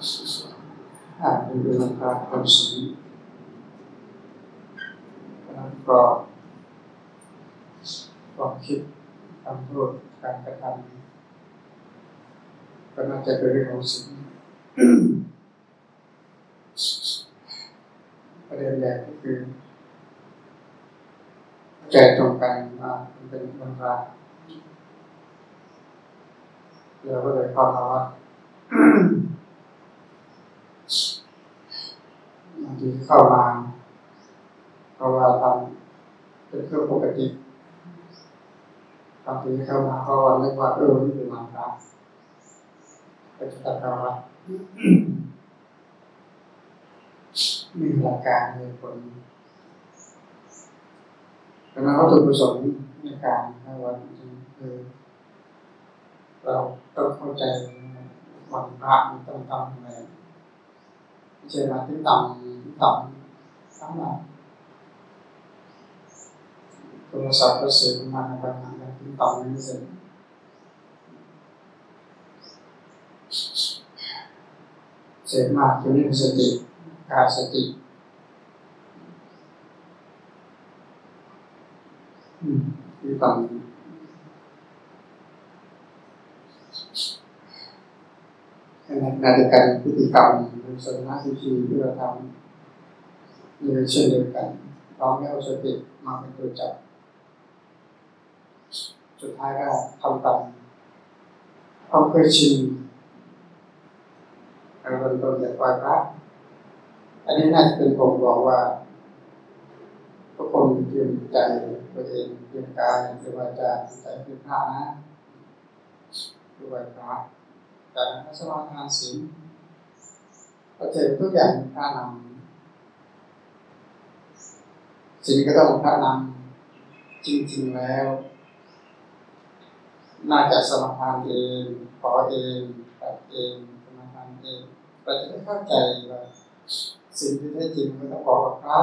อ่านดูดูนะครับคนสีแล้วก็ความคิดคำพูดการกระทำก็น่าจะเป็นเรื่องของสิ่งประเด็นแรกก็คือใจตรงกันว่าเป็นคนรักเราก็เลยเข้ามาว่า บางทีเข้ามาเพราะว่าทำเป็นเรื่องปกติบางทีเข้ามาก็ว่านึกว่าเออนี่เป็นมารพระก็จะตัดเราละมีหลักการมีผลดังนั้นวัตถุประสงค์ในการให้วันคือเราต้องเข้าใจวันพระมันต้องทำอะไรไม่ใช่มาที่ต่ำ ต่ำทั้งหมดโทรศัพท์ก็เสียมาในบางครั้งที่ต่ำไม่เสร็จเสียมากจนไม่มีสติขาดสติคือต่ำนาฬิกาพฤติกรรมหรือสถานที่ที่เราทำ นี่เช่นเดียวกันเราไม่เอาสติมาเป็นตัวจับ สุดท้ายก็ทำตามความเคยชินการเริ่มต้นจากไหว้พระอันนี้น่าจะเป็นผมบอกว่าทุกคนเตรียมใจตัวเองเตรียมกายเตรียมวาจาใจเตรียมพระนะคือไหว้พระจากนั้นก็สมาทานศีลก็เจอทุกอย่างพระนำ ศีลก็ต้องพระนำจริงๆแล้ว น่าจะสมาทานเองขอเองตัดเองสมาทานเองเราจะได้เข้าใจว่าสิ่งที่แท้จริงมันต้องขอกับพระ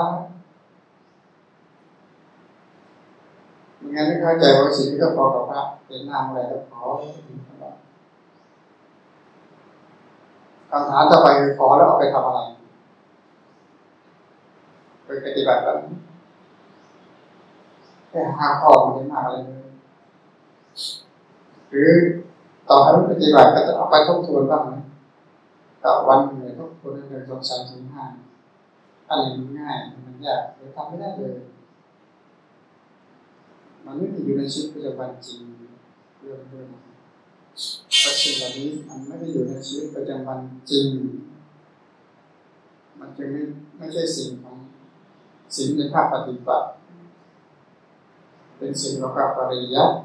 ไม่งั้นไม่เข้าใจว่าสิ่งที่ต้องขอกับพระเป็นนามอะไรต้องขอคำถามต่อไปคือขอแล้วเอาไปทำอะไรไปปฏิบัติแบบ แค่ห้าข้อมันไม่มากอะไรเลยหรือต่อให้ปฏิบัติก็จะเอาไปทบทวนบ้างไหมต่อวันหนึ่งทบทวนหนึ่งสองสามสี่ห้าอะไรมันง่ายมันยากหรือทำไม่ได้เลย มันไม่ได้อยู่ในชีวิตประจำวันจริงเรื่องเรื่องเพระสิ่งเหล่านี้มันไม่ได้อยู่ในชีวิตประจำวันจริง มันจึงไม่ไม่ใช่สิ่งของสิ่งในภาคปฏิบัติ เป็นสิ่งของภาคปริยัติ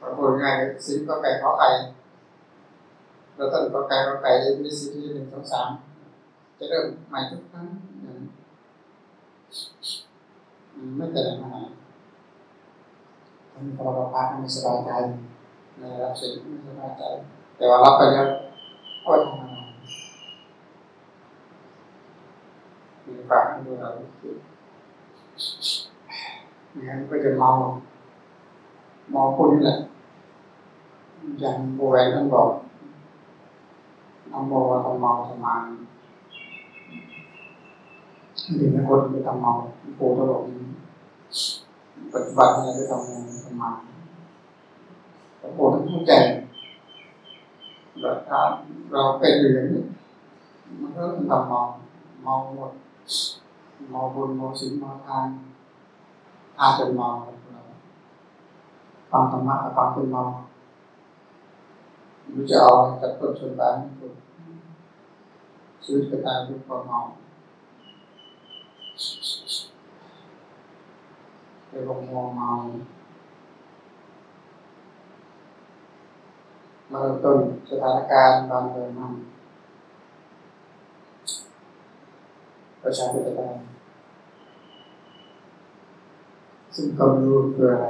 ประพูดง่ายสิ่งก็ไก่ขอไก่เราต้นก็ไก่ก็ไก่มีสิ่งที่หนึ่งสองสามจะเริ่มใหม่ทุกครั้งไม่แต่ไหนมาไหนมันพอเราพักมันสบายใจในรับสิ่งไม่สบายใจ แต่ว่ารับไปแล้วก็ทำอะไรมีฝากดูเรา งั้นก็จะเมาเมาคนนี่แหละอย่างโบแวนท่านบอกน้องโมว่าต้องเมาทำไมดีนะคนไม่ทำเมาโปตลกปฏิบัติเนี่ยไม่ทำเมาทำไมแต่โปต้องเข้าใจแบบถ้าเราเป็นอยู่อย่างนี้มันก็ต้องทำเมาเมาหมดเมาบุญเมาศีลเมาทาน อาจจะเมาฟังธรรมะฟังเป็นเมารู้จะเอาจับต้นชนปลายไม่ถูกชีวิตก็ตายด้วยความเมาไปลงมองเมามาเริ่มต้นสถานการณ์บางเดินมาประชาธิปไตย ซึ่งก็ไม่รู้คืออะไร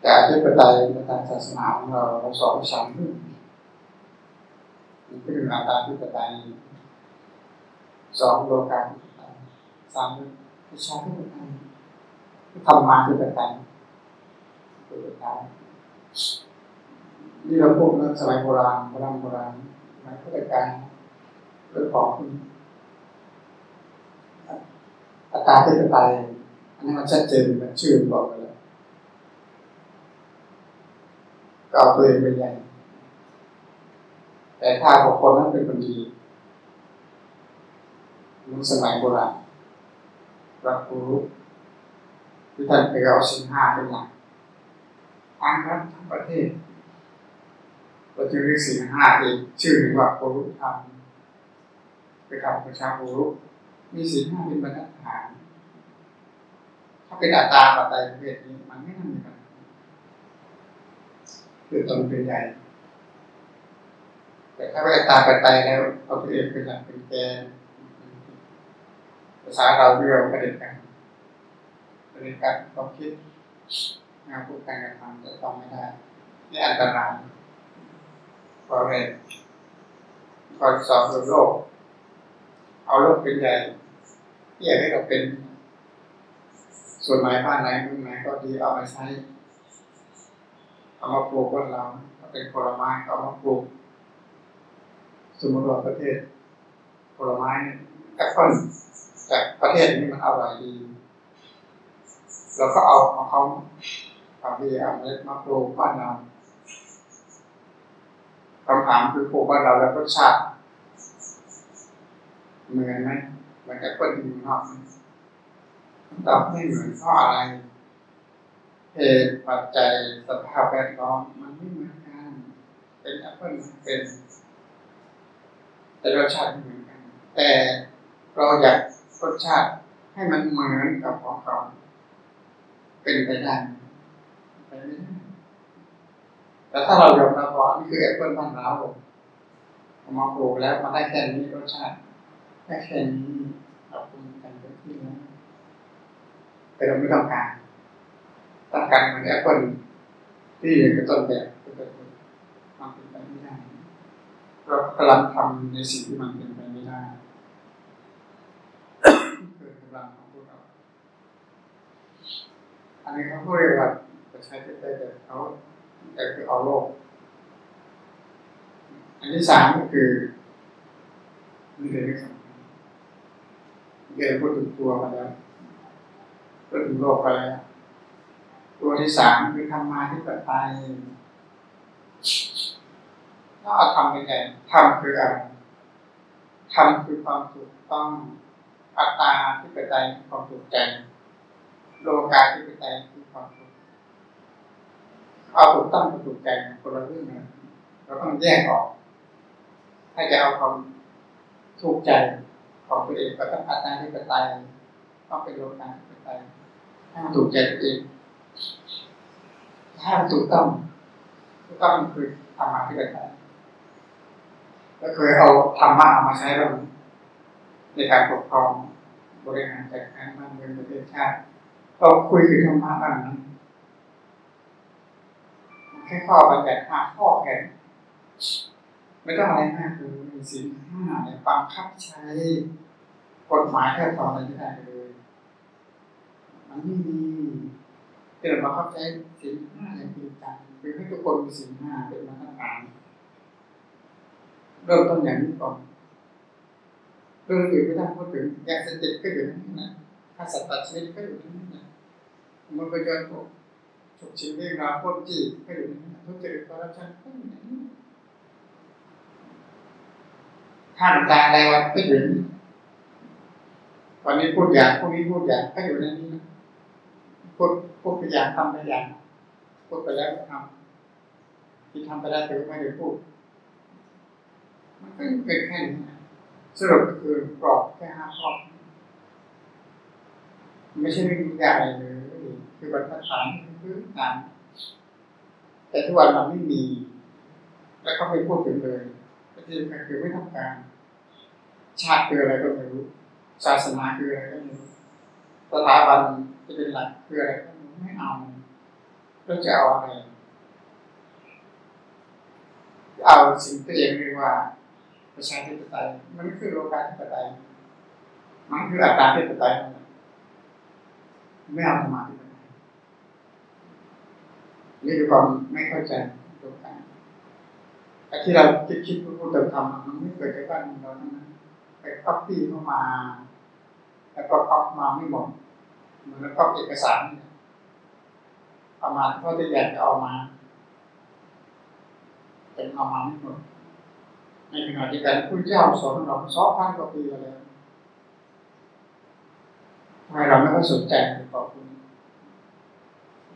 แต่อธิปไตยในทางศาสนาของเราเราสอนสามเรื่องมันคืออาตาธิปไตยสองโลกาธิปไตยสามประชาธิปไตยธรรมาธิปไตยตัวสุดท้ายนี่เราพูดเรื่องสมัยโบราณโบราณโบราณสมัยพุทธกาลเรื่องของ อัตราที่เป็นไปอันนี้มันชัดเจนมันชื่อบอกไปแล้วก็เอาตัวเองเป็นใหญ่แต่ถ้าบุคคลนั้นเป็นคนดีในสมัยโบราณรับรู้ที่ท่านไปเอาสินห้าเป็นหลักทั้งรัฐทั้งประเทศเราจึงเรียกสินห้าเองชื่อหนึ่งว่าโพลุธรรมไปทำประชาโพลุ มีสินห้าเป็นบรรทัดฐาน ถ้าเป็นอัตราปัจจัยประเภทนี้มันไม่ทำอย่างนั้นคือตนเป็นใหญ่ แต่ถ้าเป็นอัตราปัจจัยแล้วเอาตัวเองเป็นหลักเป็นแกนภาษาเราเรียกประเด็นกันประเด็นการความคิดงานพูดการกระทำจะต้องไม่ได้นี่อันตรายข้อแรกข้อที่สองคือโลก เอาโลกเป็นใหญ่ ที่อยากให้เราเป็น ส่วนไหนบ้านไหนเมืองไหนก็ดีเอามาใช้เอามาปลูกบ้านเราเป็นผลไม้เอามาปลูกสมมติว่าประเทศผลไม้แอปเปิ้ลจากประเทศนี้มันอร่อยดีเราก็เอาของเขาทำที่เอาเม็ดมาปลูกบ้านเราคำถามคือปลูกบ้านเราแล้วรสชาติเหมือนไหม มือนแอปเปิ้ลที่มีนอกตอบไม่เหมือนเพราะอะไรเหตุปัจจัยสภาพแวดล้อมมันไม่เหมือนกัน เป็นแอปเปิลเป็น แต่รสชาติไม่เหมือนกัน แต่เราอยากรสชาติให้มันเหมือนกับของเขาเป็นไปได้ไปไม่ได้แต่ถ้าเรายอมรับว่านี่คือแอปเปิลบ้านเราเอามาปลูกแล้วมาได้แค่นี้รสชาติ แค่นี้เราปรุงกันเต็มที่แล้วแต่เราไม่ต้องการต้องการเหมือนแอปเปิลที่อยู่กับต้นแบบก็เป็นมันเป็นไปไม่ได้เรากำลังทำในสิ่งที่มันเป็นไปไม่ได้เกิดกำลังของพวกเราอันนี้เขาพูดเรียกว่าประชาธิปไตยแต่เขาแต่คือเอาโลก อันที่สามก็คือนี่เป็นเรื่องสำคัญ เกี่ยวพูดถึงตัวมาแล้วพูดถึงโลกไปแล้วตัวที่สามคือธรรมาธิปไตยถ้าเอาทำเป็นไงทำคืออะไรทำคือความถูกต้องอัตตาที่ปไตยความถูกใจโลกาที่ปไตยคือความถูกเอาถูกต้องกับถูกใจคนละเรื่องนะเราต้องแยกออกถ้าจะเอาความถูกใจ ของตัวเองก็ต้องอัตตาที่ปไตยต้องเป็นโลกาที่ปไตยถ้ามันถูกใจตัวเองถ้ามถูกต้องถูกต้องคือธรรมะที่ปไตยก็เคยเอาธรรมะเอามาใช้แล้วในการปกครองบริหารจัดการบ้านเมืองประเทศชาติเราคุยถึงธรรมะบ้างนั้นแค่ข้อบัญญัติห้าข้อแค่ไม่ต้องอะไรมากคือสินห้าเนี่ยบังคับใช้ กฎหมายแค่ตอนอะไรไม่ได้เลยมันไม่มีเกิดบังคับใช้สินห้าอย่างจริงจังคือให้ทุกคนมีสินห้าเป็นมาตรฐานเริ่มต้นอย่างนี้ก่อนเรื่องอื่นไม่ต้องพูดถึงยาเสพติดก็อยู่ที่นั่นฆ่าสัตว์ตัดชีวิตก็อยู่ที่นั่นมันก็ย้อนพวกฉกชิงเรื่องราวพ้นจีก็อยู่ที่นั่นทุจริตคอร์รัปชันก็อยู่ที่นั่นข้ามกลางอะไรวะก็อยู่ที่ วันนี้พูดอย่างพวกนี้พูดอย่างก็อยู่ในนี้นะพูดพูดไปอย่างทำไปอย่างพูดไปแล้วก็ทำที่ทำไปได้แต่ไม่ได้พูด มันก็เป็นแค่นี้สรุปคือกรอบแค่ห้าข้อไม่ใช่เรื่องใหญ่เลยคือบรรทัดฐานพื้นฐานแต่ทุกวันมันไม่มี แล้วก็ไม่พูดถึงเลยที่สำคัญคือไม่ต้องการ ชาติคืออะไรก็ไม่รู้ ศาสนาคืออะไรก็ไม่รู้สถาบันจะเป็นหลักคืออะไรก็ไม่เอาแล้วจะเอาอะไรเอาสิ่งที่เองเรียกว่า ประชาธิปไตยมันคือโลกาธิปไตยมันคืออัตราธิปไตยไม่เอาธรรมาธิปไตยนี่คือความไม่เข้าใจโลกาไอ้ที่เราคิดคิดพูดพูดทำมันไม่เกิดจากบ้านเรานะไปก๊อปปี้เข้ามา แล้วก็ก๊อปมาไม่หมดเหมือนก๊อปเอกสารประมาณเขาจะอยากจะเอามาแต่เอามาไม่หมดในขณะที่การพุทธเจ้าสอนเราสองพันกว่าปีแล้วทำไมเราไม่ค่อยสนใจต่อคุณ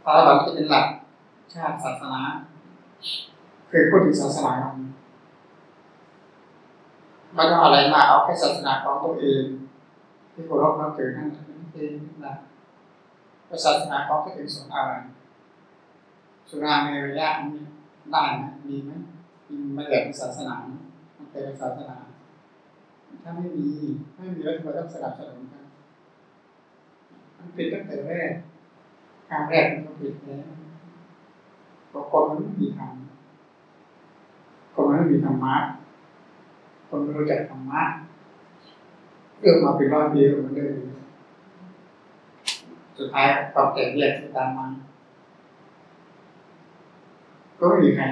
พระเราจะเป็นหลักชาติศาสนาเคยพูดถึงศาสนาเราไม่ต้องอะไรมาเอาแค่ศาสนาของตัวเอง ที่เคารพนับถือนั่นเองนะศาสนาของตัวเองสอนอะไรสุราเมรยะนี้ได้ไหมมีไหมมีมาจากศาสนามันเป็นศาสนา ถ้าไม่มีไม่มีแล้วทำไมต้องสนับสนุนกันมันผิดตั้งแต่แรกการแรกมันก็ผิดแล้วเพราะคนมันไม่มีธรรมคนมันไม่มีธรรมะคนไม่รู้จักธรรมะ เรื่องมาเป็นร้อยปีมันเดินสุดท้ายความแตกแยกตามมา ก็ไม่มีใคร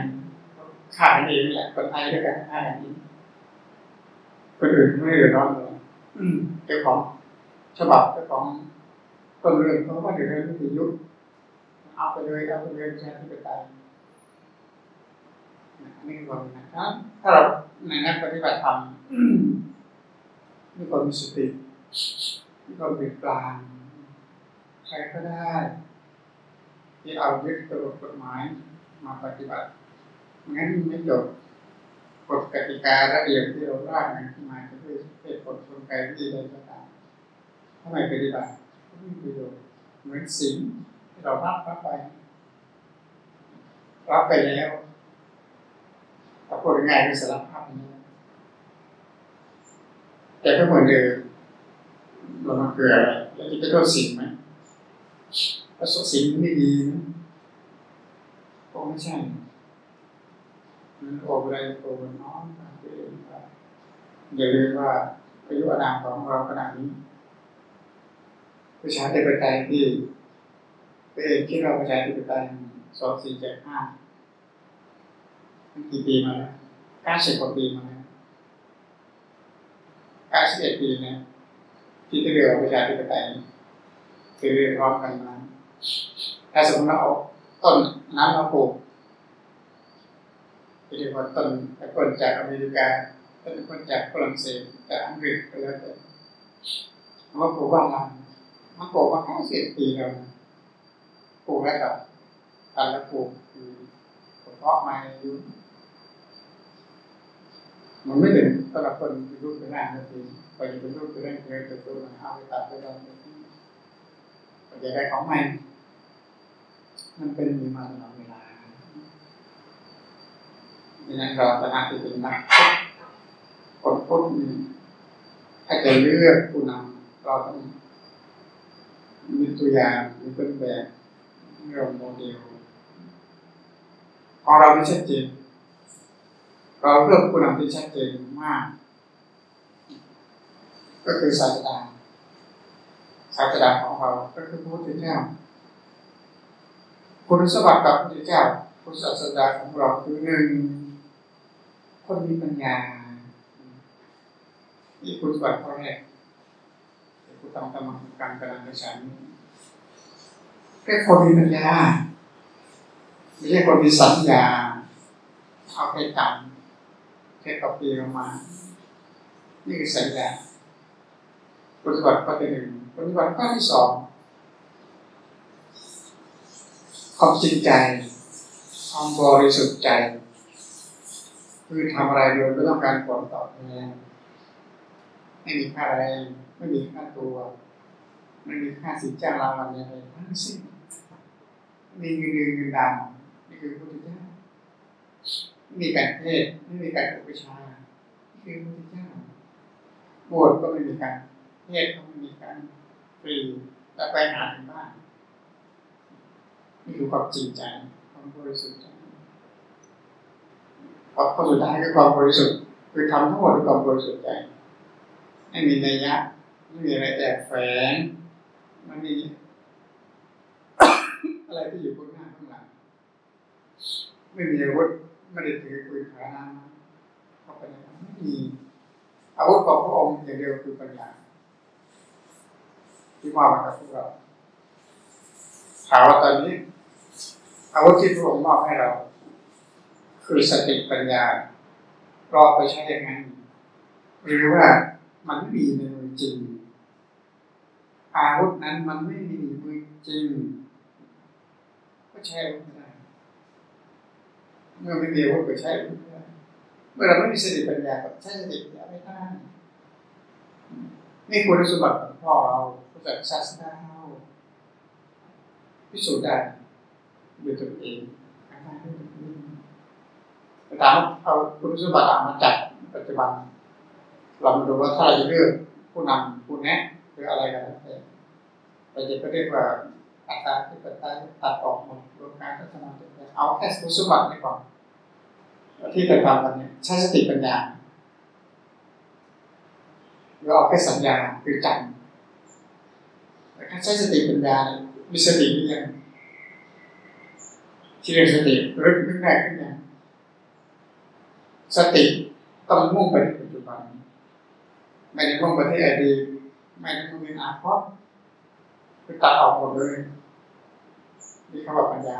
ขาดกันเองแหละคนไทยด้วยกันฆ่ากันเองคนอื่นไม่เดือดร้อนเลยเจ้าของฉบับเจ้าของต้นเรื่องเขาว่าเดือดร้อนที่ยุคเอาไปเลยเอาไปเลยใช้ที่ไปตายนี่คือความนะครับถ้าเราในนักปฏิบัติธรรม มีความมีสติมีความเป็นกลางใครก็ได้ ที่เอายึดกฎกฎหมายมาปฏิบัติงั้นไม่จบกฎกติการะเบียบที่เราร่างขึ้นมาจะด้วยเหตุผลคนไกลที่ใดก็ตามทำไมปฏิบัติก็ไม่มีประโยชน์เหมือนสิ่งที่เรารับรับไปรับไปแล้วถ้าพูดง่ายๆคือสารภาพนี้ แต่ก็เหมือนเดิมเรามาเกิดอะไรแล้วจะไปโทษสิ่งไหมถ้าสิ่งไม่ดีนะก็ไม่ใช่มันโอบไรโอบน้องอย่าลืมว่าอายุอานามของเราขนาดนี้ประชาธิปไตยที่ตัวเองคิดเราประชาธิปไตยสองสี่เจ็ดห้ากี่ปีมาแล้วเก้าสิบกว่าปีมา เก้าสิบเอ็ดปีนี่ยที่จะเรียกว่าประชาธิปไตยคือเรียกร้องกันมาถ้าสมมติเราเอาต้นน้ำมาปลูกเรียกว่าต้นต้นจากอเมริกาต้นต้นจากฝรั่งเศสจากอังกฤษก็แล้วแต่มาปลูกบ้านเรามันปลูกมาห้าสิบปีแล้วปลูกแล้วกับการแล้วปลูกคือเพาะมาอยู่มันไม่ถึง สำหรับคนเป็นรูปเป็นร่านาทีพอจะเป็นรูปเป็นร่างเกิดตัวมันเอาไปตัดไปทำพอจะได้ของใหม่มันเป็นมีมาตลอดเวลาดังนั้นเราจะอาจจะเป็นนักคนพุทธถ้าจะเลือกผู้นำเราต้องมีตัวอย่างมีต้นแบบเราโมเดลของเราไม่ชัดเจน เราเลือกผู้นำที่ชัดเจนมาก ก็คือศาสดาศาสดาของเราก็คือพระพุทธเจ้าคุณสมบัติกับพระพุทธเจ้าคุณศาสดาของเราคือหนึ่งคนมีปัญญานี่คุณสมบัติข้อแรกคุณต้องทำการกำลังกระชันแค่คนมีปัญญาไม่ใช่คนมีสัญญาเอาไปจำ แค่กปีลงมา นี่คือสัญญาปฏิบัติข้อที่หนึ่งปฏิบัติข้อที่สองความจริงใจความบริสุทธิ์ใจ คือทำอะไรโดยไม่ต้องการผลตอบแทนไม่มีค่าแรงไม่มีค่าตัวไม่มีค่าสินจ้างรางวัลอะไรทั้งสิ้นมีเงินเดือนเงินดำนี่คือพุทธเจ้า ไม่มีการเทศไม่มีการอุปชาคือพระพุทธเจ้าบวชก็ไม่มีการเทศก็ไม่มีการฟรีแต่ไปหาถึงบ้านนี่คือความจริงใจความบริสุทธิ์ใจความสุดท้ายคือความบริสุทธิ์คือทำทั้งหมดด้วยความบริสุทธิ์ใจไม่มีนัยยะไม่มีอะไรแอบแฝงมันมีอะไรที่อยู่บนหน้าข้างหลังไม่มีอาวุธ ไม่ได้ถือปืนขาน้ำเข้าไปในไม่มีอาวุธของพระองค์อย่างเดียวคือปัญญาที่มอบให้กับพวกเราถามว่าตอนนี้อาวุธที่พระองค์มอบให้เรา คือสติปัญญาเรอไปใช้ยังไงหรือว่ามันไม่มีในมือจริง อาวุธนั้นมันไม่มีมือจริง ก็ใช้ไม่ได้ เมื่อไม่มีอาวุธก็ใช้ไม่ได้เมื่อเราไม่มีสติปัญญาก็ใช้สติปัญญาไม่ได้นี่คุณสมบัติของพ่อเราผู้จัดศาสนาเราพิสูจน์ได้ด้วยตนเองทำได้ด้วยตนเองแต่ถามเอาคุณสมบัติมาจัดปัจจุบัน เรามาดูว่าถ้าเราจะเลือกผู้นำผู้แนะหรืออะไรกันเราจะไปเรียกว่าอัตราที่ปัจจัยตัดออกหมดรวมการพัฒนาเอาแค่คุณสมบัตินี่ก่อน ที่จะทำกันเนี่ยใช้สติปัญญาหรือเอาแค่สัญญาคือจำแต่ถ้าใช้สติปัญญามีสตินี่ยังที่เรียกสติรึกขึ้นได้ขึ้นยังสติต้องมุ่งไปที่ปัจจุบันไม่ได้มุ่งไปที่อดีตไม่ได้มุ่งไปอนาคตคือตัดออกหมดเลยนี่เขาบอกปัญญา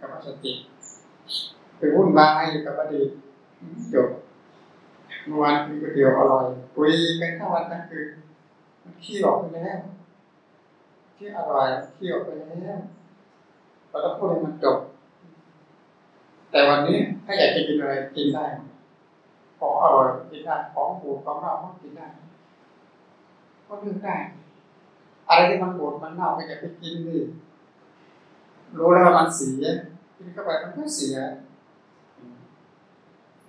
กับสติ ไปวุ่นวายอยู่กับอดีตจบเมื่อวานกินก๋วยเตี๋ยวอร่อยคุยกันทั้งวันทั้งคืนมันขี้ออกไปแล้วที่อร่อยขี้ออกไปแล้วเราต้องพูดให้มันจบ แต่วันนี้ถ้าอยากจะกินอะไรกินได้ของอร่อยกินได้ของบูดของเน่าก็กินได้ ก็เลือกได้ อะไรที่มันบูดมันเน่าก็อย่าไปกินดิรู้แล้วมันเสียกินเข้าไปมันก็เสีย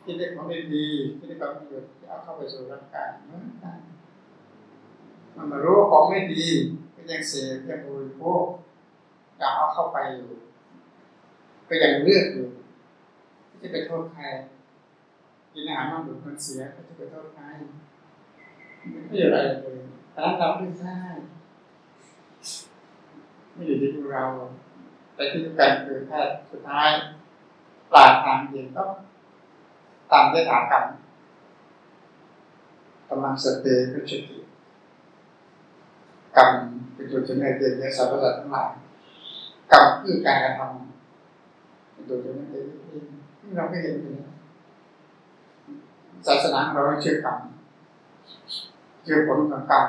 กินได้ของดีๆกินได้ของประโยชน์เอาเข้าไปสู่ร่างกายเหมือนกันมันมารู้ว่าของไม่ดีก็ยังเสพยังบริโภคยากเอาเข้าไปอยู่ก็ยังเลือกอยู่ที่จะไปโทษใครกินอาหารมันดูดมันเสียก็จะไปโทษใครไม่อยู่อะไรเลยแต่เราไม่ได้ไม่อยู่ที่เรา แต่ที่สำคัญคือแค่สุดท้ายปลาทางเดียวก็ ตามด้วยถากรรมกำลังสเตย์ก็ชุติกรรมเป็นตัวจะไม่เกิดในสรรพสัตว์ทั้งหลายกรรมคือการกระทำเป็นตัวจะไม่เกิดที่เราไม่เห็นเลยศาสนาเราไม่เชื่อกรรมเชื่อผลของกรรม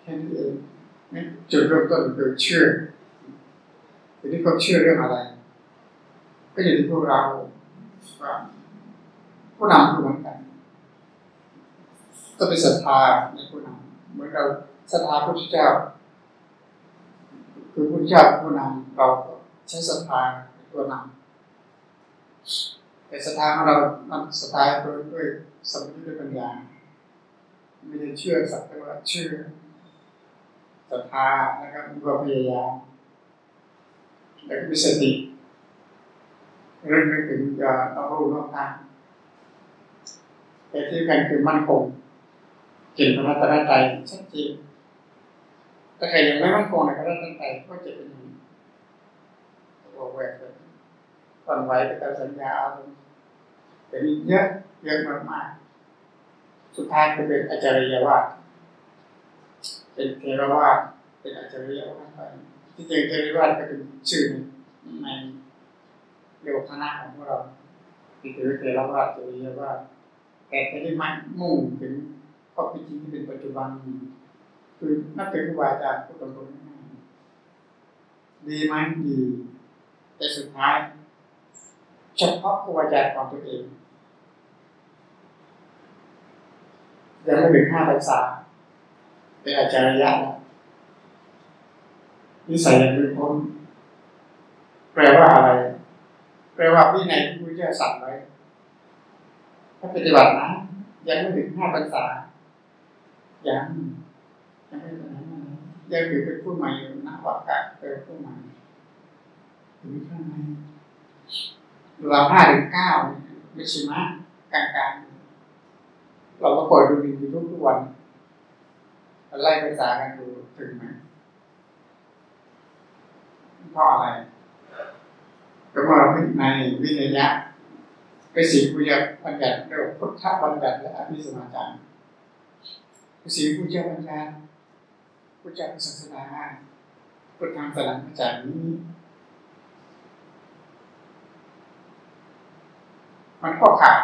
แค่นี้เองจุดเริ่มต้นคือเชื่อทีนี้เขาเชื่อเรื่องอะไร ก็อยู่ที่พวกเรา ผู้นำเหมือนกันก็เป็นศรัทธาในผู้นำเหมือนเราศรัทธาพระพุทธเจ้า คือพระพุทธเจ้าผู้นำเราใช้ศรัทธาเป็นตัวนำแต่ศรัทธาของเรามันศรัทธาโดยด้วยสมมติด้วยปัญญาไม่ได้เชื่อสักแต่ว่าเชื่อศรัทธานะครับมีความพยายามแล้วก็มีสติ รื่องไม่ถึงจะต้องรู้นอกทางแต่ที่กันคือมั่นคงเก่งพระรัตนตรัยชัดเจนถ้าใครยังไม่มั่นคงในพระรัตนตรัยก็จะเป็นโอแหวกเลยตอนไหวไปตามสัญญาอารมณ์แต่มีเยอะเยอะมากๆสุดท้ายก็เป็นอาจารย์ว่าเป็นเทรวาดเป็นอาจารย์ว่าที่จริงเทรวาดก็เป็นชื่อใน เรียกว่าคณะของพวกเราที่ถือเทรวาดเทรียวาแต่ไม่ได้มั่นมุ่งถึงข้อพิจริงที่เป็นปัจจุบัน คือนักเป็นครูบาอาจารย์พูดตรงๆดีไหมดีแต่สุดท้ายเฉพาะครูบาอาจาของตัวเองยังไม่ถึงห้าภาษาเป็นอาจารย์ยะนิสัยยังไม่พ้นแปลว่าอะไร แปลว่าวินัยที่พระเจ้าสั่งไว้ ถ้าปฏิบัตินะ ยังไม่ถึงห้าภาษา ยังยังไม่ถึงนั้นยังถือเป็นผู้ใหม่อยู่นะวักกะเป็นผู้ใหม่ถึงข้างในเราห้าถึงเก้าไม่ใช่ไหมกลางกลางเราก็เปิดดูดีทุกทุกวันไล่ภาษากันดูถึงไหมเพราะอะไร ก็มาในวินัยะเป็นสิ่งผู้ยักบัญญัติเรียกพุทธบัญญัติและอภิสมาจารย์เป็นสิ่งผู้เจ้าบัญญัติผู้เจ้าศาสนาพุทธทางสลังอาจากนี้มันก็ขาด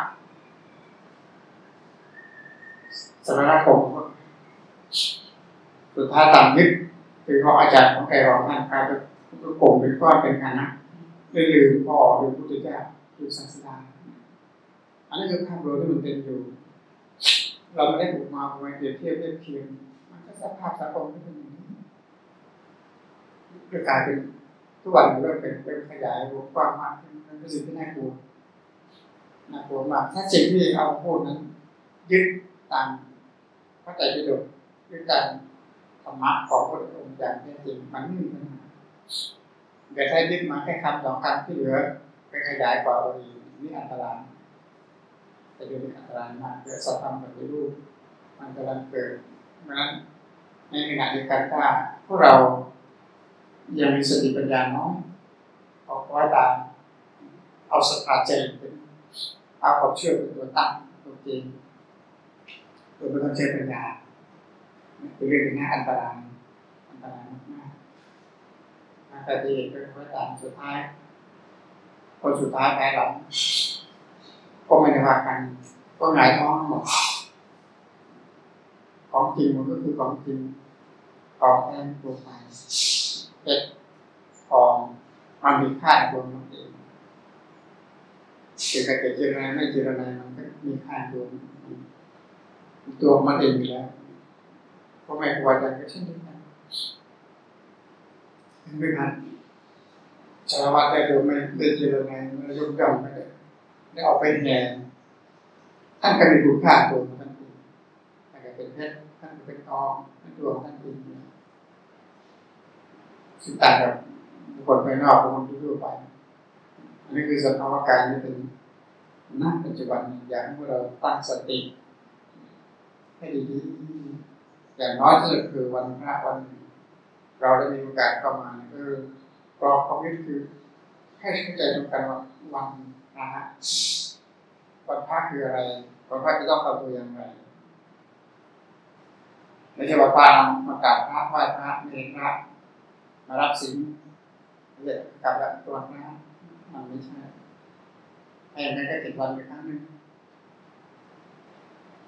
สมณคมสุดท้ายต่างยึดคือเขาอาจารย์ของแกรองท่านกลายเป็นกลุ่มเป็นก้อนเป็นคณะ เลยลืมพ่อลืมพุทธเจ้าลืมศาสนาอันนี้คือภาพรวมที่มันเป็นอยู่ เราไม่ได้บุกมาเปรียบเทียบเทียบเทียมมันก็สภาพสังคมที่เป็นอย่างนี้ก็กลายเป็นทุกวันเริ่มเป็นเริ่มขยายวงกว้างมากขึ้นมันเป็นสิ่งที่น่ากลัวน่ากลัวมากถ้าสิ่งที่เอาพูดนั้นยึดตามพระไตรปิฎกยึดตามธรรมะของพระองค์อย่างแท้จริงมันไม่มีปัญหา แต่ถ้ายึดมาแค่คำสองคำที่เหลือไปขยายกว่าบรินี่อันตรายจะดูเป็นอันตรายมากเกิดสัตว์ธรรมกับรูปมันกำลังเกิดเพราะนั้นในขณะเดียวกันถ้าพวกเรายังมีสติปัญญาน้อยออกไว้ตามเอาศรัทธาใจเป็นเอาความเชื่อเป็นตัวตั้งตัวจริงตัวไม่ต้องใช้ปัญญาเป็นเรื่องที่น่าอันตรายอันตรายมาก แต่ที่ก็ไว้ตามสุดท้าย คนสุดท้ายแพ้หลังก็ไม่ได้ว่ากัน ก็หงายท้องหมดของจริงมันก็คือของจริงของแอนตัวไปเด็กของมันมีค่าตัวมันเองเกิดเกิดเจริญไม่เจริญมันก็มีค่าตัวตัวมันเองอยู่แล้วก็ไม่พอใจก็เช่นเดียวกัน ไม่งั้นสารวัตรได้โดยไม่ได้เจริญในไม่ยกย่องไม่ได้ได้ออกไปแทนท่านก็มีคุณค่าตัวท่านเองท่านก็เป็นเพชรท่านเป็นทองท่านตัวท่านเองสิ่งต่างกับคนภายนอกคนทั่วไปอันนี้คือสภาวะการที่เป็นณปัจจุบันอย่างเมื่อเราตั้งสติให้ดีๆอย่างน้อยที่สุดคือวันพระวัน เราได้มีโอกาสเข้ามาเออกรอบความคิดคือให้เข้าใจตรงกันว่าวันพระวันพระคืออะไรวันพระจะต้องทำตัวอย่างไรไม่ใช่ว่าพระมากราบพระไหว้พระเรียนพระมารับศีลเรียกกลับแล้วตัวพระมันไม่ใช่ไอ้นั่นก็เจ็ดวันไปครั้งนึง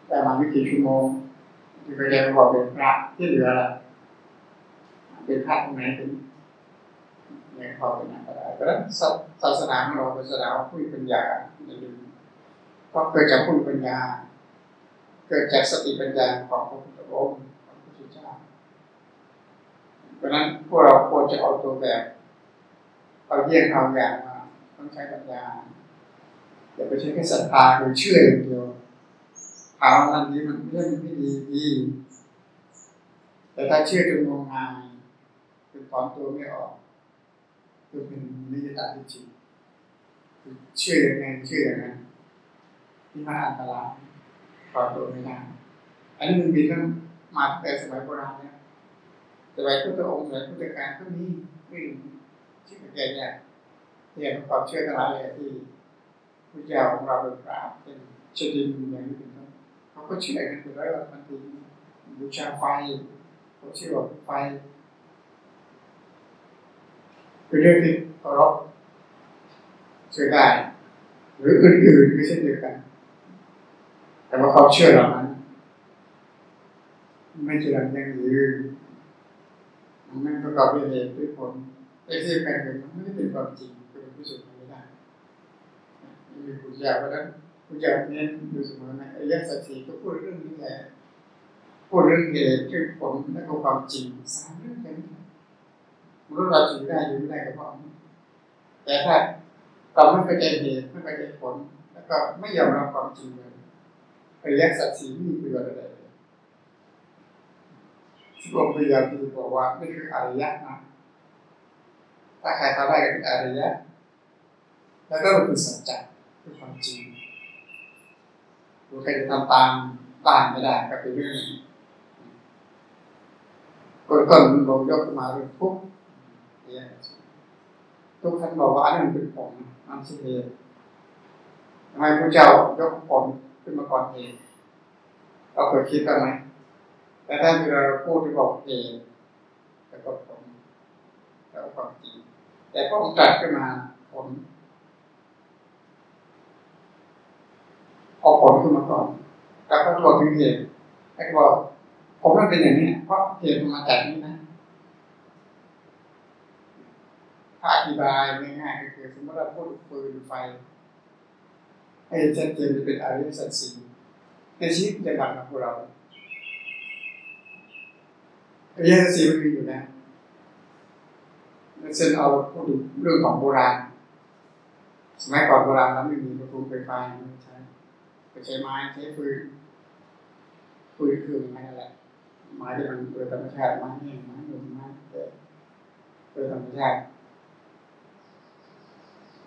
แต่มาไม่กี่ชั่วโมงที่ไปเรียนบอกเป็นพระที่เหลืออะ เป็นพระตรงไหนเป็นเนี่พอเป็นอะไรเพราะฉะนั้นศาสนาของเราเป็นศาสนาผู้มีปัญญาอย่าลืมเพราะเกิดจากผู้มีปัญญา เกิดจากสติปัญญาของพระพุทธองค์ของพระพุทธเจ้าเพราะฉะนั้นพวกเราควรจะเอาตัวแบบเอาเยี่ยงเอาอย่างมาต้องใช้ปัญญาอย่าไปใช้แค่ศรัทธาหรือเชื่ออย่างเดียวถามอันนี้มันเรื่องไม่ดีดีแต่ถ้าเชื่อจนงมงาย เป็นถอนตัวไม่ออกคือเป็นนิยตาที่จริงคือเชื่ออย่างไงเชื่ออย่างนั้นที่มันอันตรายถอนตัวไม่ได้อันนี้มันมีทั้งมาตั้งแต่สมัยโบราณเนี่ยสมัยพุทธองค์สมัยพุทธกาลก็มีไม่ชื่อแกเนี่ยเนี่ยความเชื่อทั้งหลายเลยที่พระเจ้าของเราเป็นปราบเป็นชดินอย่างนี้เป็นต้นเขาก็เชื่อกันอยู่แล้วบางทีบูชาไฟเขาเชื่อว่าไฟ เป็นเรื่องที่เคารพเชื่อได้หรืออื่นๆก็เช่นเดียวกัน แต่ว่าเขาเชื่อเหล่านั้น ไม่จริญยังยืนมันไม่ประกอบด้วยเหตุด้วยผลไอ้ที่เป็นมันไม่ได้เป็นความจริงเป็นพิสูจน์ไม่ได้มีคุณยาเพราะนั้นคุณยาเน้นดูเสมอในอริยสัจสี่ก็พูดเรื่องนี้แหละพูดเรื่องเหตุเรื่องผลและก็ความจริงสามเรื่องกัน มนุษย์เราอยู่ได้อยู่ไม่ได้ก็เพราะแต่ถ้าเราไม่เข้าใจเหตุไม่เข้าใจผล แล้วก็ไม่ยอมรับความจริงเลยอริยสัจสี่ไม่มีประโยชน์อะไรเลยที่ผมพยายามที่บอกว่านี่คืออริยะนะถ้าใครทำได้ก็เป็นอริยะแล้วก็มันคือสัจจะคือความจริงหรือใครจะทำตามบ้านไม่ได้ก็เป็นเรื่องก้นก้นมันลงยกมาเรื่องทุกข์ เนี่ยทุกท่านบอกว่าอันนั้นเป็นผลอันสิเหตุทำไมพระเจ้ายกผลขึ้นมาก่อนเหตุเราเคยคิดกันไหมแต่ถ้านเวลาพูดที่บอกเหตุแล้วก็ผลแล้วความจริงแต่พระองค์ตรัสขึ้นมาผลเอาผลขึ้นมาก่อนแต่พอบอกถึงเหตุแล้วก็บอกผมมันเป็นอย่างนี้เพราะเหตุมันมาจากนี้นะ ถ้าอธิบายง่ายๆก็คือสมมติเราพูดฟืนไฟให้ชัดเจนจะเป็นอริยสัจสี่ในชีวิตประจำวันของพวกเราอริยสัจสี่มันมีอยู่แล้วเช่นเอาพูดถึงเรื่องของโบราณสมัยก่อนโบราณเราไม่มีประตูไฟฟ้าไม่ใช้ไปใช้ไม้ใช้ฟืนฟืนคือไม้อะไรไม้ที่มันโดยธรรมชาติไม้แห้งไม้หนุ่มไม้โดยธรรมชาติ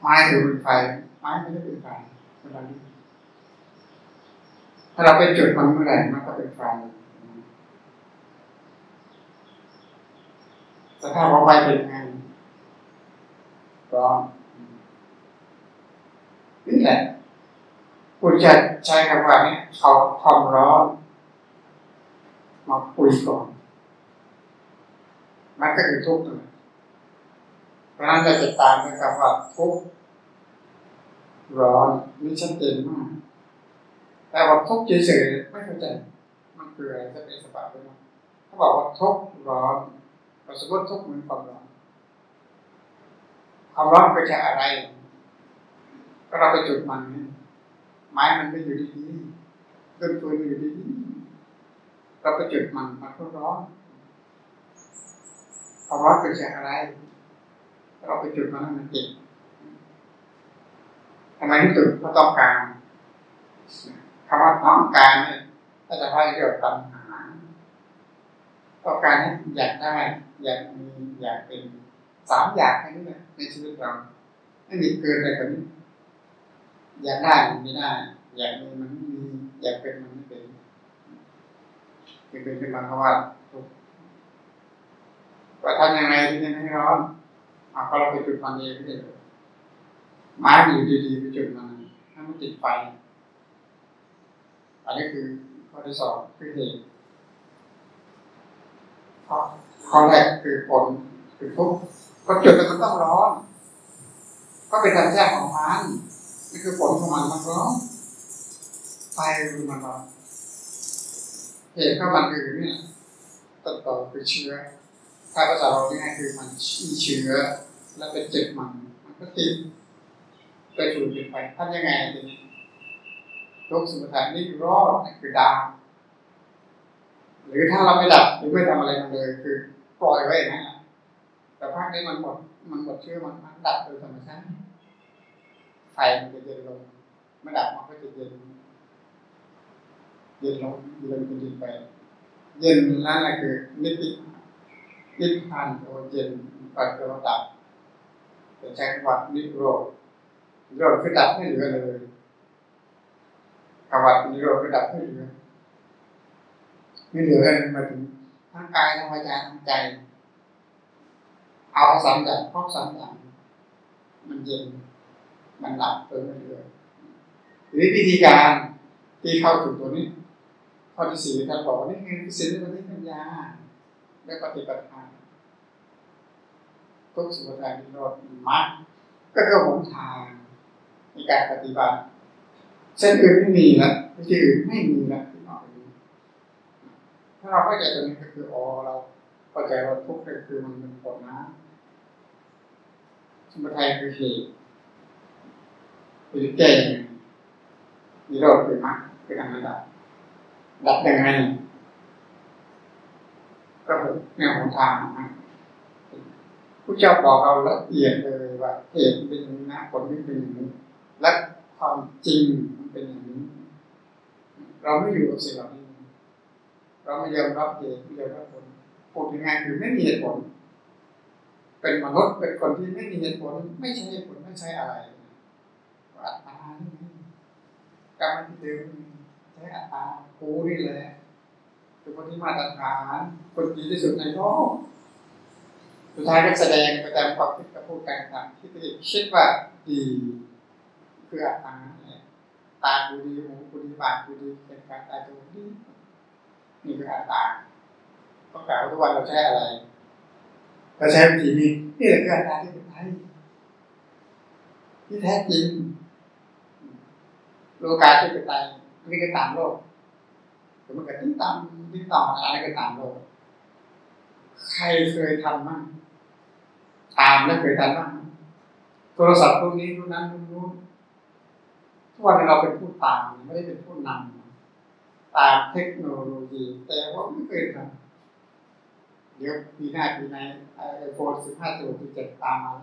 ไม้คือเป็นไฟ ไม้ไม่ได้เป็นไฟเวลานี้ถ้าเราไปจุดมันเมื่อไหร่มันก็เป็นไฟสภาพของไฟเป็นไงร้อนนี่แหละคุณจะใช้คำว่านี้เอาความร้อนมาคุยก่อน มันก็คือทุกข์เลย ราะนั้นเราจะตามด้วยคำว่าทุกข์ร้อนนี่ชัดเจนมาก แต่ว่าทุกข์เฉยๆไม่เข้าใจ มันคืออะไรจะเป็นสภาพเป็นเขาบอกว่าทุกข์ร้อนเราสมมติทุกข์เหมือนความร้อนความร้อนเกิดจากอะไรก็เราไปจุดมันนี่ไม้มันไม่อยู่ดีๆต้นฟืนอยู่ดีๆเราไปจุดมันมันก็ร้อนความร้อนเกิดจากอะไร เราไปจุดมันมันติดทำไมถึงจุดเพราะต้องการคำว่าต้องการเนี่ยถ้าจะให้เกี่ยวกับตัณหาต้องการให้อยากได้ อยากมีอยากเป็นสามอยางแค่นี้แหละในชีวิตเราไม่มีเกินอะไปกว่านี้อยากได้มันไม่ได้ อยากมีมันไม่มีอยากเป็นมันไม่เป็นเป็นขึ้นมาเพราะว่าว่าทำยังไงที่จะให้ร้อน เอาก็เราไปจุดมันเองไม่ได้ไม้อยู่ดีๆไปจุดมันให้มันติดไฟ อันนี้คือข้อที่สองคือเหตุข้อข้อแรกคือผลคือทุกข์ก็จุดมันต้องร้อน ก็เป็นธรรมชาติของมันนี่คือผลของมันมันร้อนไฟมันร้อนเหตุก็มันคือเนี่ยต้นต่อคือเชื้อ ถ้าภาษาเราง่ายคือมันชี้เชื้อ แล้วไปจุดมัน มันก็ติดไปถูกจุดไฟทำยังไงทีนี้ทุกสมุทัยนี่รอดคือดาวหรือถ้าเราไม่ดับหรือไม่ทำอะไรมันเลย คือปล่อยไว้นะแต่ภาคนี้มันหมดมันหมดเชื้อมันมันดับโดยธรรมชาติไฟมันจะเย็นลงไม่ดับมันก็จะเย็นเย็นลงเย็นเป็นเย็นไป เย็นนั่นแหละคือนิพพา นิพพานโอเย็นปัจจุบันดับแต่ใช้คำว่านิโรธนิโรธคือดับไม่เหลือเลยคำว่านิโรธคือดับไม่เหลือไม่เหลือเลยมาถึงทั้งกายทั้งวาจาณทั้งใจ เอาสามอย่างครอบสามอย่างมันเย็นมันดับเติมไม่เหลือทีนี้วิธีการที่เข้าถึงตัวนี้ข้อที่สี่ท่านบอกว่านี่คือสิ่งที่มันปัญญา และปฏิบัติธรรมทุกสมุทัยนิโรธมรรคก็คือหนทางในการปฏิบัติ เส้นอื่นไม่มีล้ววิธีอื่นไม่มีล้วที่นอกจากนี้ถ้าเราเข้าใจตรงนี้ก็คืออ๋อเราเข้าใจว่าทุกข์ก็คือมันเป็นผลนะสมุทัยคือเหตุคือแก้ยังไงนิโรธคือมรรคคือการะดับดับยังไง ก็คือแนวทางนะผู้เจ้าบอกเราละเอียดเลยว่าเหตุเป็นอย่างนี้นะผลเป็นอย่างนี้และความจริงมันเป็นอย่างนี้ เราไม่อยู่กับสิ่งเหล่านี้เราไม่ยอมรับเหตุไม่ยอมรับผลพูดง่ายๆคือไม่มีเหตุผล เป็นมนุษย์เป็นคนที่ไม่มีเหตุผล ไม่ใช่เหตุผลไม่ใช่อะไรอัตตานี่กรรมที่เดิมใช้อัตตากูนี่แหละ เป็นคนที่มาตรฐานคนดีที่สุดในโลกสุดท้ายก็แสดงไปตามความคิดกับพูดการทำที่ตัวเองคิดว่าดีคืออัตตาเนี่ยตากูดีหูกูดีปากกูดีเป็นการตากูดีนี่คืออัตตาต้องกล่าวทุกวันเราใช้อะไรเราใช้วิธีนี้นี่แหละคืออัตตาที่เป็นไทยที่แท้จริงโลกาที่เป็นไตนี่คือตามโลก มันก็ติ้งตามติ้งต่ออะไรก็ตามโลกใครเคยทำมั่งตามแล้วเคยทำมั่งโทรศัพท์พวกนี้รุ่นนั้นรุ่นนู้นทุกวันนี้เราเป็นผู้ตามไม่ได้เป็นผู้นำตามเทคโนโลยี แต่ว่าไม่เคยทำเดี๋ยวปีหน้าปีไหนไอโฟนสิบห้าตัวที่เจ็ดตามมา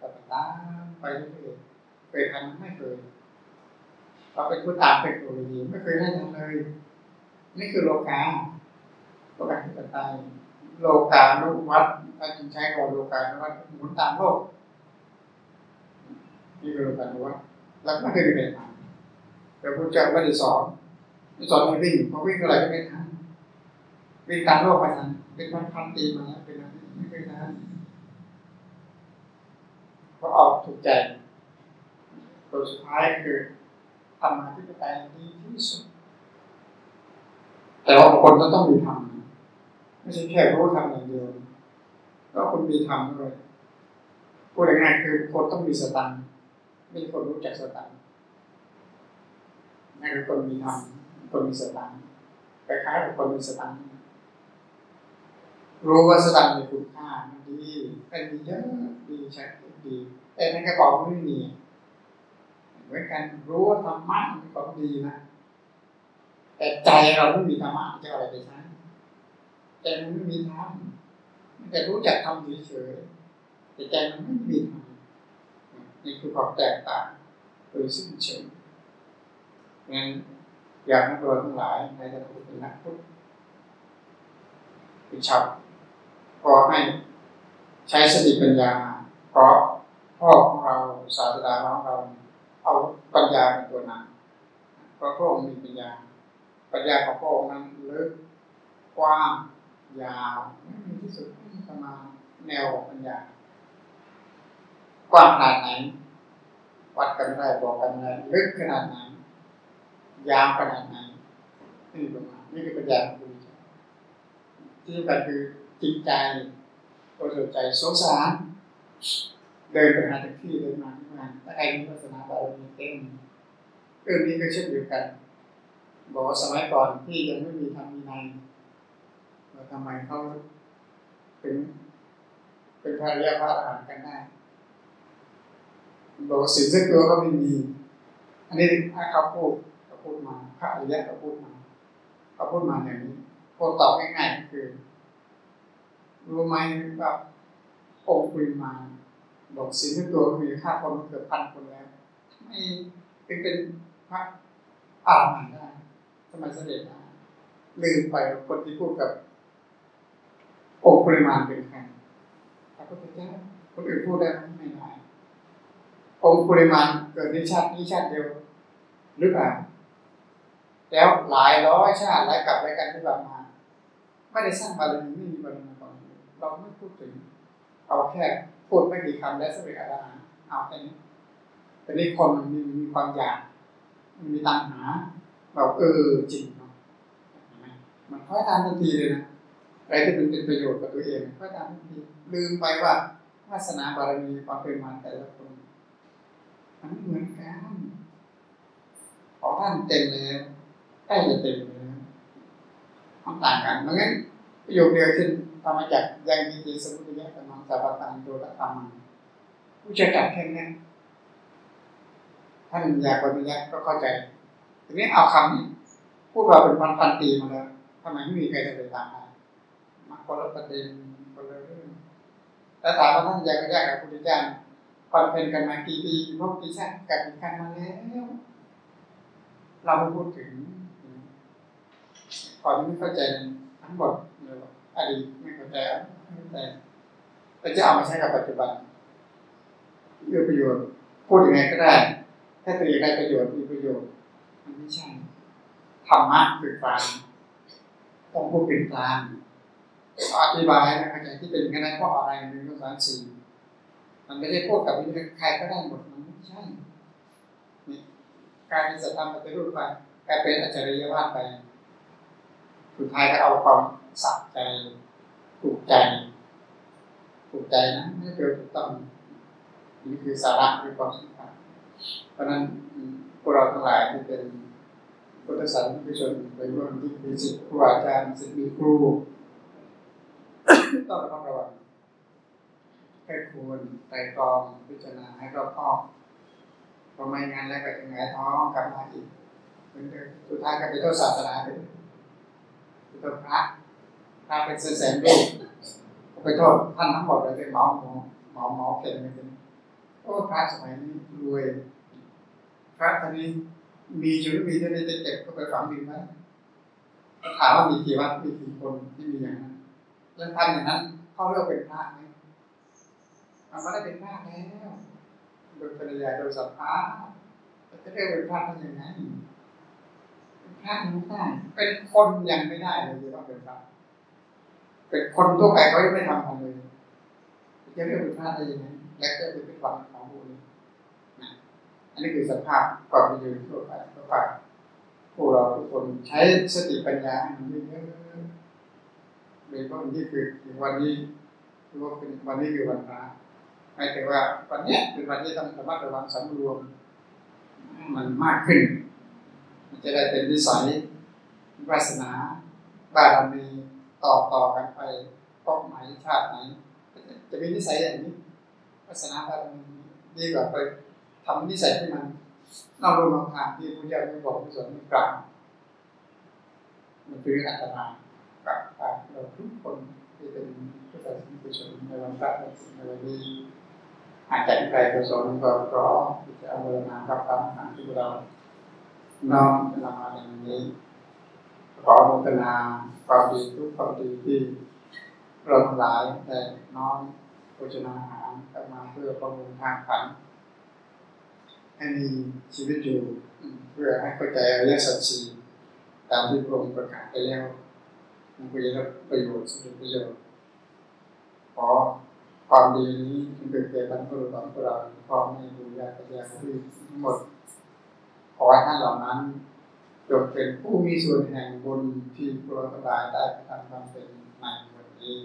ก็ตามไปเรื่อยๆเคยทำไม่เคยเราเป็นผู้ตามเทคโนโลยีไม่เคยได้ทำเลย นี่คือโลกาโลกาที่เป็นไตโลกานุวัตถ้าจึงใช้คำโลกานุวัตหมุนตามโลกนี่คือโลกานุวัตแล้วไม่เคยมีใครทำแต่พระเจ้าไม่ได้สอนไม่สอนให้วิ่งพอวิ่งอะไรก็ไม่ทันวิ่งตามโลกไปทันเป็นพันพันปีมาแล้วเป็นอะไรไม่เคยทันเพราะออกถูกใจตัวสุดท้ายคือทำมาที่เป็นไปดีที่สุด แต่ว่าคนก็ต้องมีทำไม่ใช่แค่รู้ทำอย่างเดียวก็คนมีทำด้วยพูดง่ายๆคือคนต้องมีสตังค์ไม่คนรู้จักสตังค์นั่นคือคนมีทำคนมีสตังค์คล้ายๆกับคนมีสตังค์รู้ว่าสตังค์มีคุณค่ามันดีเป็นดีเยอะดีใช้ดีแต่ในกระเป๋าไม่มีเหมือนกันรู้ว่าธรรมะมันเป็นของดีนะ แต่ใจเราไม่มีธรรมะจะอะไรไปใช้ใจมันไม่มีธรรมแต่รู้จักทำเฉยๆแต่ใจมันไม่มีธรรมนี่คือความแตกต่างโดยสิ้นเชิงงั้นอยากให้เราทั้งหลายในระดับเป็นนักพุทธเป็นชาวขอให้ใช้สติปัญญา เพราะพ่อของเราศาสดาของเรา เอาปัญญาเป็นตัวนำเพราะพระองค์มีปัญญา ปัญญาของพระองค์นั้นลึกกว้างยาวไม่มีที่สุดประมาณแนวปัญญากว้างขนาดไหนวัดกันได้บอกกันได้ลึกขนาดไหนยาวขนาดไหนนี่ประมาณนี่คือปัญญาของพระพุทธเจ้าที่สำคัญคือจริงใจบริสุทธิ์ใจสงสารเดินไปหาทุกที่เดินมาทุกงานถ้าใครมีศาสนาบารมีเต็มเรื่องนี้ก็เช่นเดียวกัน บอกว่าสมัยก่อนที่ยังไม่มีธรรมมีในว่าทำไมเขาถึงเป็นพระเรียพระอรหันต์กันได้บอกว่าสิ่งซึ่ตัวก็ไม่มี อันนี้ถ้าเขาพูดเขาพูดมาพระอริยะเขาพูดมาเขาพูดมาอย่างนี้พวกตอบง่ายๆก็คือ รู้ไหมว่าองค์คุยมาบอกสิ่งที่ตัวมีค่าคนเกือบพันคนแล้วไม่เป็นเป็นพระอ่านได้ ทำไมเสด็จได้ลืมไปคนที่พูดกับองค์ปริมาณเป็นใครพระพุทธเจ้าคนอื่นพูดได้ไหมไม่ได้องค์ปริมาณเกิดในชาตินี้ชาติเดียวหรือเปล่าแล้วหลายร้อยชาติหลายกลับหลายกันที่แบบมา ไม่ได้สร้างบารมีไม่มีบารมีก่อนเราไม่พูดถึงเอาแค่พูดไม่กี่คำแล้วสำเร็จอรหันต์เอาแค่นี้แต่นี่คนมันมีมีความอยากมันมีตัณหา เราเออจริงเนาะมันค่อยทำทันทีเลยนะอะไรที่มันเป็นประโยชน์กับตัวเองค่อยทำทันทีลืมไปว่าวาสนาบารมีความเป็นมาแต่ละคนมันเหมือนกันของท่านเต็มแล้วใกล้จะเต็มแล้วมันต่างกันเพราะงั้นประโยคเดียวขึ้นทำมาจากยังมีเจีสมุทยะกับมังสาวัตังโดรธรรมังผู้จะจัดแค่นี้ท่านอยากปฏิญาก็เข้าใจ ทีนี้เอาคำนี้พูดว่าเป็นพันพันปีมาแล้วทำไมไม่มีใครจะไปตามได้มาคนละประเด็นคนละเรื่องแล้วถามว่าท่านอยกไปแยกกับพุทธเจ้าความเป็นกันมากี่ปีพวกปีชาติกับกี่ครั้งมาแล้ว เราไม่พูดถึงก่อนไม่เข้าใจทั้งหมดเลยอดีตไม่เข้าใจไม่เข้าใจแต่จะเอามาใช้กับปัจจุบันเอื้อประโยชน์พูดยังไงก็ได้ ถ้าตัวเองได้ประโยชน์มีประโยชน์ มันไม่ใช่ธรรมะคือกลางต้องพูดเป็นกลางอธิบายนะเข้าใจที่เป็นกันได้เพราะอะไรหนึ่งสาสี่มันไม่ได้พูดกับใครก็ได้หมดมันไม่ใช่กลายเป็นสัตธรรมปฏิรูปไปกลายเป็นอัจฉริยะวาดไปสุดท้ายก็เอาความสับใจถูกใจถูกใจนะนี่คือถูกต้องนี่คือสาระคือความสำคัญเพราะนั้น พวกเราทั้งหลายที่เป็นพุทธศาสนิกชนเป็นคนที่มีสิทธิครูอาจารย์สิทธิมีครูต้องระมัดระวังให้ควรไตรตรองพิจารณาให้รอบคอบเพราะไม่งั้นแล้วก็จะหงายท้องกลับมาอีกเหมือนเดิมสุดท้ายก็ไปโทษศาสนาไปไปโทษพระพระเป็นแสนๆรูปไปโทษท่านทั้งหมดเลยเป็นหมอหมอหมอหมอเก่งเป็นโอ้พระสมัยนี้รวย พระท่านนี้มีชุดมีเท่านี้จะเก็บก็ไปฝังดินไว้ถามว่ามีกี่วัดมีกี่คนที่มีอย่างนั้นแล้วทำอย่างนั้นเขาเรียกเป็นพระไหมมันไม่ได้เป็นพระแล้วโดยปริยายโดยสัมภาจะเรียกเป็นพระได้ยังไงเป็นพระยังไม่ได้เป็นคนยังไม่ได้เลยจะว่าเป็นพระเป็นคนทั่วไปเขายังไม่ทำกันเลยจะเรียกเป็นพระได้ยังไงและจะเป็นวันของบุญนะ นี้คือสภาพความเป็นอยู่ทั่วไปทั่วไปพวกเราทุกคนใช้สติปัญญามันเยอะๆโดยเฉพาะที่คือวันนี้คือว่าเป็นวันนี้คือวันพระหมายถึงว่าวันนี้เป็นวันที่ต้องระมัดระวังสำรวม มันมากขึ้น มันจะได้เป็นวิสัยวาสนาบารมีต่อต่อกันไปพบไหนชาติไหนจะมีนิสัยอย่างนี้วาสนาบารมีดีกว่าไป ทำนิสัยที่มันนอกรูนอกทางที่พระเจ้าไม่บอกไม่สอนไม่กล่าวมันคืออัตรากับเราทุกคนที่เป็นผู้ตัดสินผู้ชมในวันพระในวันนี้อาจจะใครประสงค์ก็พร้อที่จะเอาเวลากับการทางที่เราน้อมนำมาในวันนี้ขออนุโมทนาความดีทุกความดีที่เราทั้งหลายแต่น้อมโภชนาอาหารกลับมาเพื่อประมุงทางขัน ให้มีชีวิตอยู่เพื่อให้เข้าใจอริยสัจสี่ตามที่พระองค์ประกาศไปแล้วมันก็จะได้ประโยชน์สุดประโยชน์ขอความดีนี้มันเกิดแก่บรรพบุรุษของเราพ่อแม่ปู่ย่าตายาที่ทั้งหมดขอให้ท่านเหล่านั้นจงเป็นผู้มีส่วนแห่งบุญที่พวกเราทั้งหลายได้ทำความเป็นในวันนี้